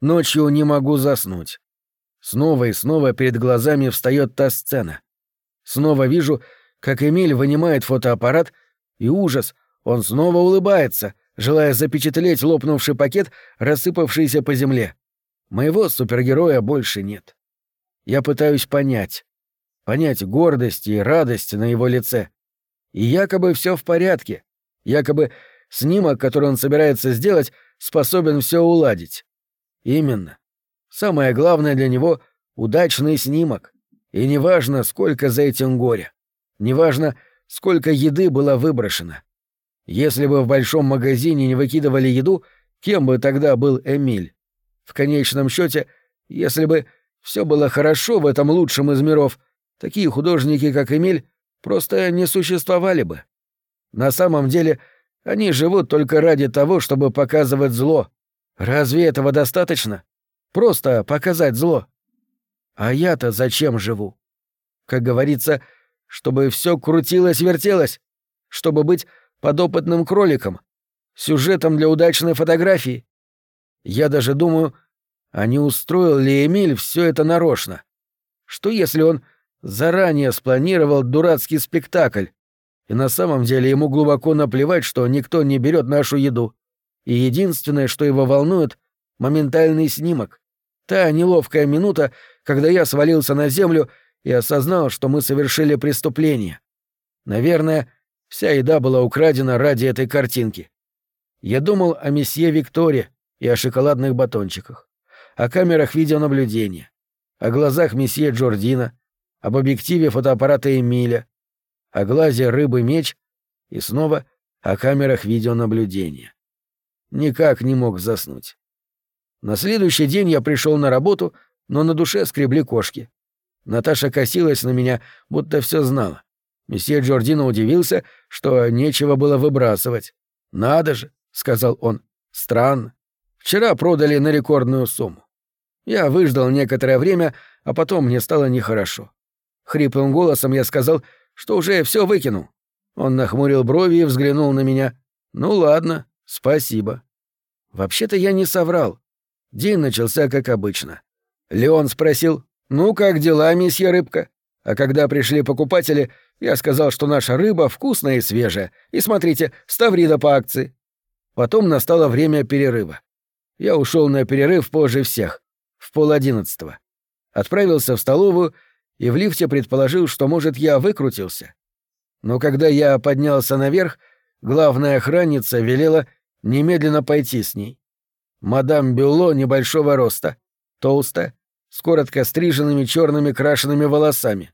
Ночью не могу заснуть. Снова и снова перед глазами встает та сцена. Снова вижу, как Эмиль вынимает фотоаппарат, и ужас, он снова улыбается, желая запечатлеть лопнувший пакет, рассыпавшийся по земле. Моего супергероя больше нет. Я пытаюсь понять. Понять гордость и радость на его лице. И якобы все в порядке. Якобы снимок, который он собирается сделать, способен все уладить. Именно. Самое главное для него — удачный снимок. И неважно, сколько за этим горя. Неважно, сколько еды было выброшено. Если бы в большом магазине не выкидывали еду, кем бы тогда был Эмиль? В конечном счете, если бы все было хорошо в этом лучшем из миров, такие художники, как Эмиль, просто не существовали бы. На самом деле, они живут только ради того, чтобы показывать зло. Разве этого достаточно? Просто показать зло. А я-то зачем живу? Как говорится, чтобы все крутилось-вертелось, чтобы быть подопытным кроликом, сюжетом для удачной фотографии. Я даже думаю, а не устроил ли Эмиль все это нарочно? Что если он заранее спланировал дурацкий спектакль, и на самом деле ему глубоко наплевать, что никто не берет нашу еду, и единственное, что его волнует — моментальный снимок. Та неловкая минута, когда я свалился на землю и осознал, что мы совершили преступление. Наверное, вся еда была украдена ради этой картинки. Я думал о месье Викторе и о шоколадных батончиках, о камерах видеонаблюдения, о глазах месье Джордина, об объективе фотоаппарата Эмиля, о глазе рыбы-меч и снова о камерах видеонаблюдения. Никак не мог заснуть. На следующий день я пришел на работу, но на душе скребли кошки. Наташа косилась на меня, будто все знала. Месье Джордино удивился, что нечего было выбрасывать. «Надо же», — сказал он, — «странно. Вчера продали на рекордную сумму». Я выждал некоторое время, а потом мне стало нехорошо. Хриплым голосом я сказал, что уже все выкинул. Он нахмурил брови и взглянул на меня. «Ну ладно, спасибо». Вообще-то я не соврал. День начался как обычно. Леон спросил, «Ну, как дела, месье Рыбка?» А когда пришли покупатели, я сказал, что наша рыба вкусная и свежая, и смотрите, ставрида по акции. Потом настало время перерыва. Я ушел на перерыв позже всех, в пол одиннадцатого. Отправился в столовую и в лифте предположил, что, может, я выкрутился. Но когда я поднялся наверх, главная охранница велела немедленно пойти с ней. Мадам Бюло небольшого роста, толстая, с коротко стриженными черными крашенными волосами.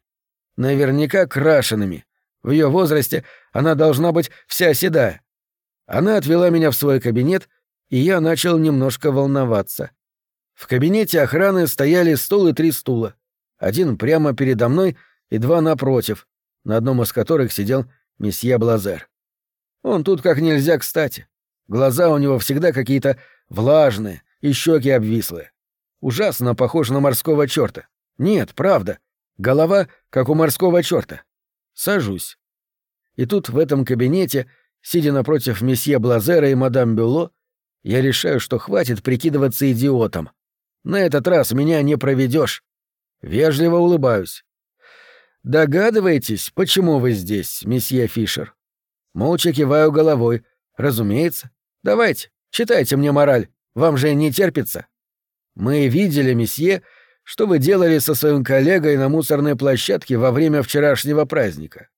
Наверняка крашенными. В ее возрасте она должна быть вся седая. Она отвела меня в свой кабинет, и я начал немножко волноваться. В кабинете охраны стояли стол и три стула. Один прямо передо мной и два напротив, на одном из которых сидел месье Блазер. Он тут как нельзя кстати. Глаза у него всегда какие-то влажные и щеки обвислые. Ужасно похож на морского черта. Нет, правда. Голова, как у морского черта. Сажусь. И тут в этом кабинете, сидя напротив месье Блазера и мадам Бюло, я решаю, что хватит прикидываться идиотом. На этот раз меня не проведешь. Вежливо улыбаюсь. Догадываетесь, почему вы здесь, месье Фишер? Молча киваю головой. Разумеется. Давайте, читайте мне мораль. Вам же не терпится. Мы видели, месье, что вы делали со своим коллегой на мусорной площадке во время вчерашнего праздника.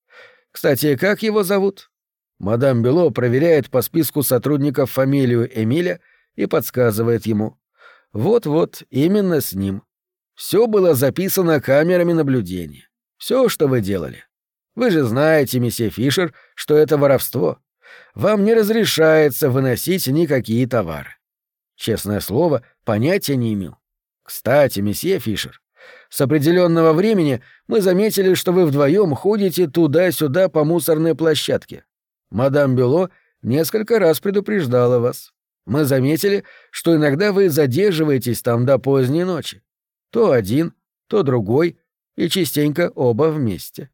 Кстати, как его зовут? Мадам Бело проверяет по списку сотрудников фамилию Эмиля и подсказывает ему. Вот-вот, именно с ним. Все было записано камерами наблюдения. Все, что вы делали. Вы же знаете, месье Фишер, что это воровство. Вам не разрешается выносить никакие товары. Честное слово, понятия не имел. Кстати, месье Фишер, с определенного времени мы заметили, что вы вдвоем ходите туда-сюда по мусорной площадке. Мадам Бюло несколько раз предупреждала вас. Мы заметили, что иногда вы задерживаетесь там до поздней ночи. То один, то другой, и частенько оба вместе.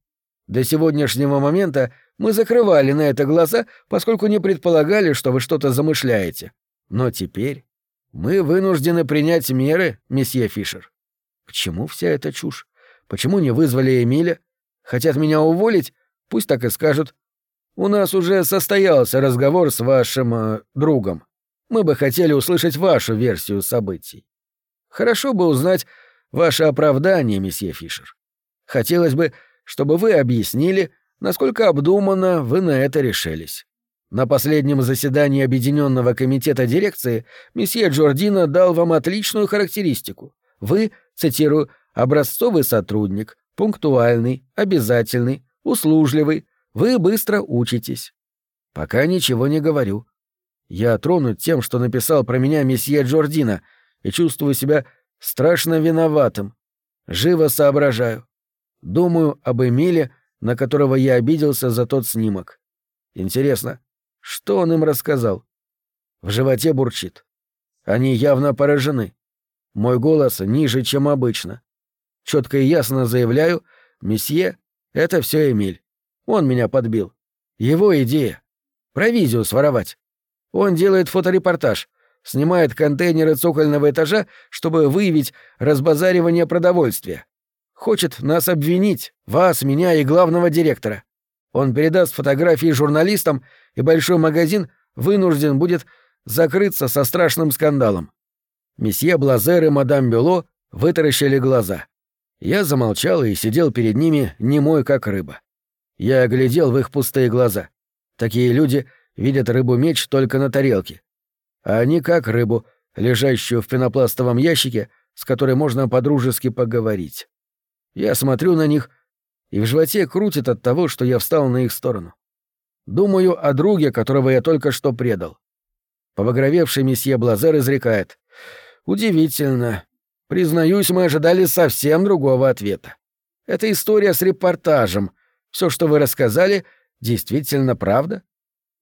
До сегодняшнего момента мы закрывали на это глаза, поскольку не предполагали, что вы что-то замышляете. Но теперь... Мы вынуждены принять меры, месье Фишер. К чему вся эта чушь? Почему не вызвали Эмиля? Хотят меня уволить? Пусть так и скажут. У нас уже состоялся разговор с вашим э, другом. Мы бы хотели услышать вашу версию событий. Хорошо бы узнать ваше оправдание, месье Фишер. Хотелось бы, чтобы вы объяснили, насколько обдуманно вы на это решились. На последнем заседании Объединенного комитета дирекции месье Джордино дал вам отличную характеристику. Вы, цитирую, «образцовый сотрудник, пунктуальный, обязательный, услужливый, вы быстро учитесь». Пока ничего не говорю. Я тронут тем, что написал про меня месье Джордино, и чувствую себя страшно виноватым. Живо соображаю. Думаю об Эмиле, на которого я обиделся за тот снимок. Интересно, что он им рассказал? В животе бурчит. Они явно поражены. Мой голос ниже, чем обычно. Четко и ясно заявляю, месье, это все Эмиль. Он меня подбил. Его идея. Провизию своровать. Он делает фоторепортаж, снимает контейнеры цокольного этажа, чтобы выявить разбазаривание продовольствия. Хочет нас обвинить, вас, меня и главного директора. Он передаст фотографии журналистам, и большой магазин вынужден будет закрыться со страшным скандалом. Месье Блазер и мадам Бюло вытаращили глаза. Я замолчал и сидел перед ними, немой как рыба. Я глядел в их пустые глаза. Такие люди видят рыбу-меч только на тарелке. А они как рыбу, лежащую в пенопластовом ящике, с которой можно подружески поговорить. Я смотрю на них — и в животе крутит от того, что я встал на их сторону. Думаю о друге, которого я только что предал. Побагровевший месье Блазер изрекает. «Удивительно. Признаюсь, мы ожидали совсем другого ответа. Это история с репортажем. Все, что вы рассказали, действительно правда?»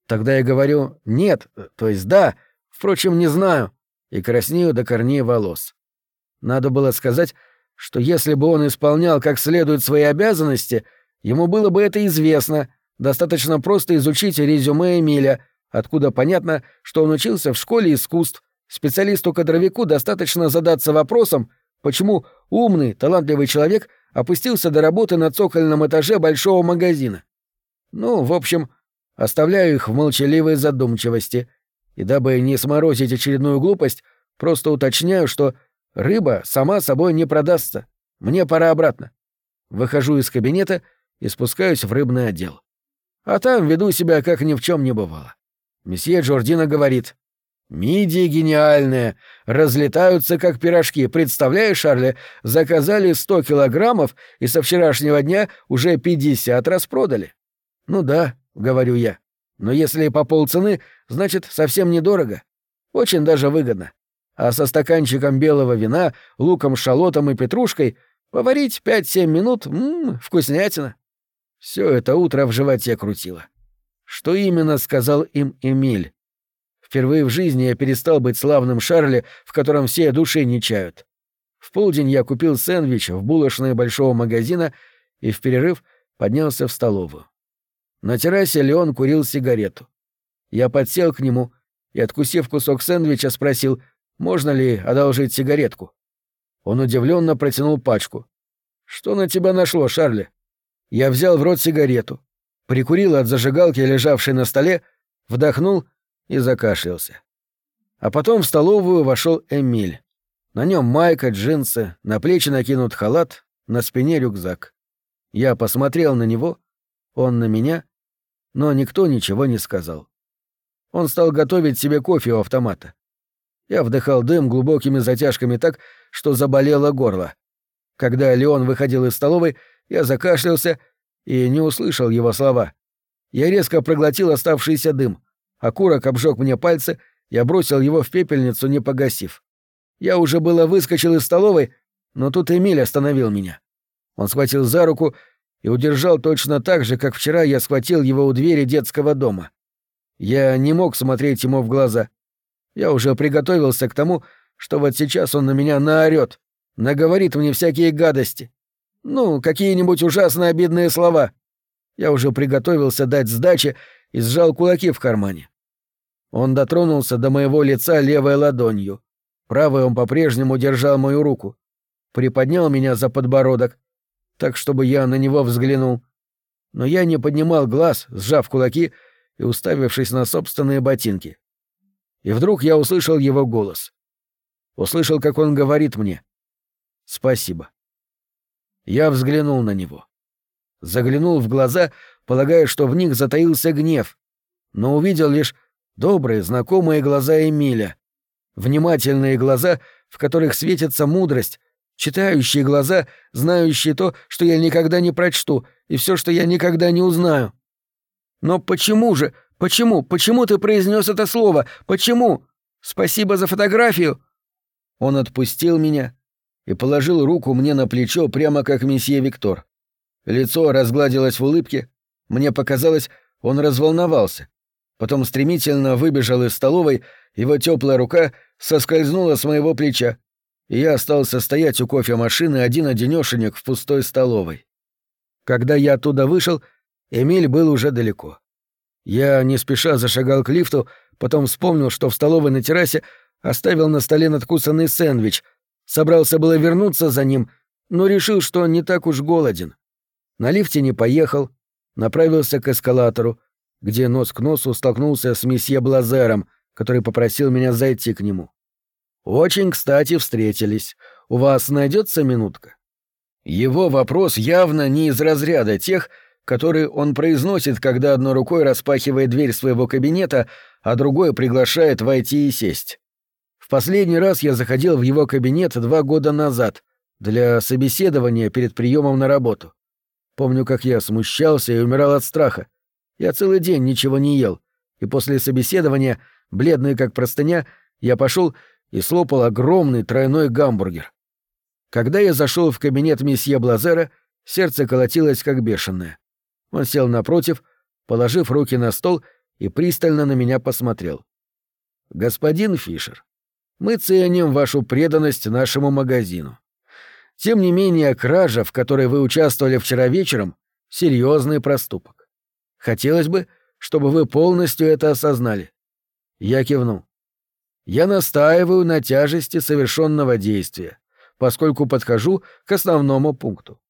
Тогда я говорю «нет», то есть «да», впрочем, не знаю, и краснею до корней волос. Надо было сказать что если бы он исполнял как следует свои обязанности, ему было бы это известно, достаточно просто изучить резюме Эмиля, откуда понятно, что он учился в школе искусств. Специалисту-кадровику достаточно задаться вопросом, почему умный, талантливый человек опустился до работы на цокольном этаже большого магазина. Ну, в общем, оставляю их в молчаливой задумчивости, и дабы не сморозить очередную глупость, просто уточняю, что Рыба сама собой не продастся. Мне пора обратно. Выхожу из кабинета и спускаюсь в рыбный отдел. А там веду себя, как ни в чем не бывало. Месье Джордина говорит. «Мидии гениальные, разлетаются как пирожки. Представляешь, Шарли, заказали 100 килограммов и со вчерашнего дня уже 50 распродали». «Ну да», — говорю я. «Но если по полцены, значит, совсем недорого. Очень даже выгодно а со стаканчиком белого вина, луком, шалотом и петрушкой поварить 5-7 минут, ммм, вкуснятина. Все это утро в животе крутило. Что именно сказал им Эмиль? Впервые в жизни я перестал быть славным Шарли, в котором все души не чают. В полдень я купил сэндвич в булочной большого магазина и в перерыв поднялся в столовую. На террасе Леон курил сигарету. Я подсел к нему и, откусив кусок сэндвича, спросил, можно ли одолжить сигаретку? Он удивленно протянул пачку. Что на тебя нашло, Шарли? Я взял в рот сигарету, прикурил от зажигалки, лежавшей на столе, вдохнул и закашлялся. А потом в столовую вошел Эмиль. На нем майка, джинсы, на плечи накинут халат, на спине рюкзак. Я посмотрел на него, он на меня, но никто ничего не сказал. Он стал готовить себе кофе у автомата. Я вдыхал дым глубокими затяжками так, что заболело горло. Когда Леон выходил из столовой, я закашлялся и не услышал его слова. Я резко проглотил оставшийся дым. Окурок обжег мне пальцы, я бросил его в пепельницу, не погасив. Я уже было выскочил из столовой, но тут Эмиль остановил меня. Он схватил за руку и удержал точно так же, как вчера я схватил его у двери детского дома. Я не мог смотреть ему в глаза. Я уже приготовился к тому, что вот сейчас он на меня наорёт, наговорит мне всякие гадости. Ну, какие-нибудь ужасно обидные слова. Я уже приготовился дать сдачи и сжал кулаки в кармане. Он дотронулся до моего лица левой ладонью. Правой он по-прежнему держал мою руку. Приподнял меня за подбородок, так, чтобы я на него взглянул. Но я не поднимал глаз, сжав кулаки и уставившись на собственные ботинки. И вдруг я услышал его голос. Услышал, как он говорит мне «Спасибо». Я взглянул на него. Заглянул в глаза, полагая, что в них затаился гнев, но увидел лишь добрые, знакомые глаза Эмиля. Внимательные глаза, в которых светится мудрость, читающие глаза, знающие то, что я никогда не прочту, и все, что я никогда не узнаю. Но почему же, почему, почему ты произнес это слово? Почему? Спасибо за фотографию. Он отпустил меня и положил руку мне на плечо, прямо как месье Виктор. Лицо разгладилось в улыбке. Мне показалось, он разволновался. Потом стремительно выбежал из столовой, его теплая рука соскользнула с моего плеча, и я остался стоять у кофемашины один-одинешенек в пустой столовой. Когда я оттуда вышел, Эмиль был уже далеко. Я не спеша зашагал к лифту, потом вспомнил, что в столовой на террасе оставил на столе надкусанный сэндвич, собрался было вернуться за ним, но решил, что не так уж голоден. На лифте не поехал, направился к эскалатору, где нос к носу столкнулся с месье Блазером, который попросил меня зайти к нему. «Очень кстати встретились. У вас найдется минутка?» Его вопрос явно не из разряда тех, которые он произносит, когда одной рукой распахивает дверь своего кабинета, а другой приглашает войти и сесть. В последний раз я заходил в его кабинет два года назад для собеседования перед приемом на работу. Помню, как я смущался и умирал от страха. Я целый день ничего не ел, и после собеседования, бледный как простыня, я пошел и слопал огромный тройной гамбургер. Когда я зашел в кабинет месье Блазера, сердце колотилось как бешеное. Он сел напротив, положив руки на стол и пристально на меня посмотрел. «Господин Фишер, мы ценим вашу преданность нашему магазину. Тем не менее, кража, в которой вы участвовали вчера вечером, — серьезный проступок. Хотелось бы, чтобы вы полностью это осознали». Я кивнул. «Я настаиваю на тяжести совершенного действия поскольку подхожу к основному пункту.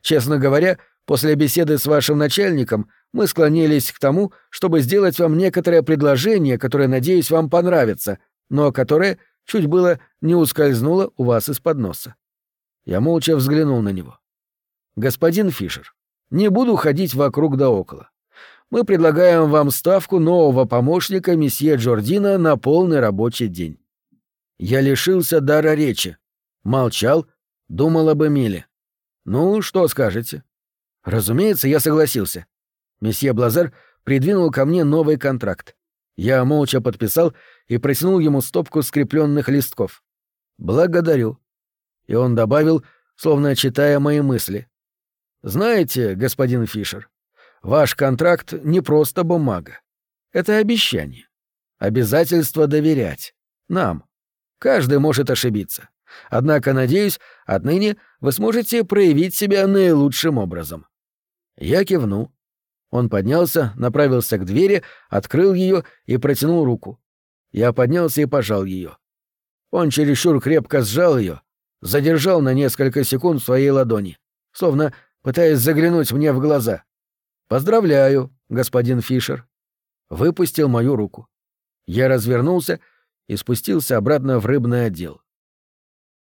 Честно говоря, после беседы с вашим начальником мы склонились к тому, чтобы сделать вам некоторое предложение, которое, надеюсь, вам понравится, но которое чуть было не ускользнуло у вас из-под носа. Я молча взглянул на него. «Господин Фишер, не буду ходить вокруг да около. Мы предлагаем вам ставку нового помощника месье Джордина на полный рабочий день». Я лишился дара речи. Молчал, думал об Эмиле. «Ну, что скажете?» Разумеется, я согласился. Месье Блазер придвинул ко мне новый контракт. Я молча подписал и протянул ему стопку скрепленных листков. «Благодарю». И он добавил, словно читая мои мысли. «Знаете, господин Фишер, ваш контракт не просто бумага. Это обещание. Обязательство доверять. Нам. Каждый может ошибиться. Однако, надеюсь, отныне вы сможете проявить себя наилучшим образом». Я кивнул. Он поднялся, направился к двери, открыл ее и протянул руку. Я поднялся и пожал ее. Он чересчур крепко сжал ее, задержал на несколько секунд своей ладони, словно пытаясь заглянуть мне в глаза. «Поздравляю, господин Фишер». Выпустил мою руку. Я развернулся и спустился обратно в рыбный отдел.